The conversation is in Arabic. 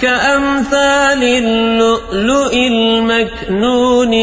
كأمثال اللؤلؤ المكنون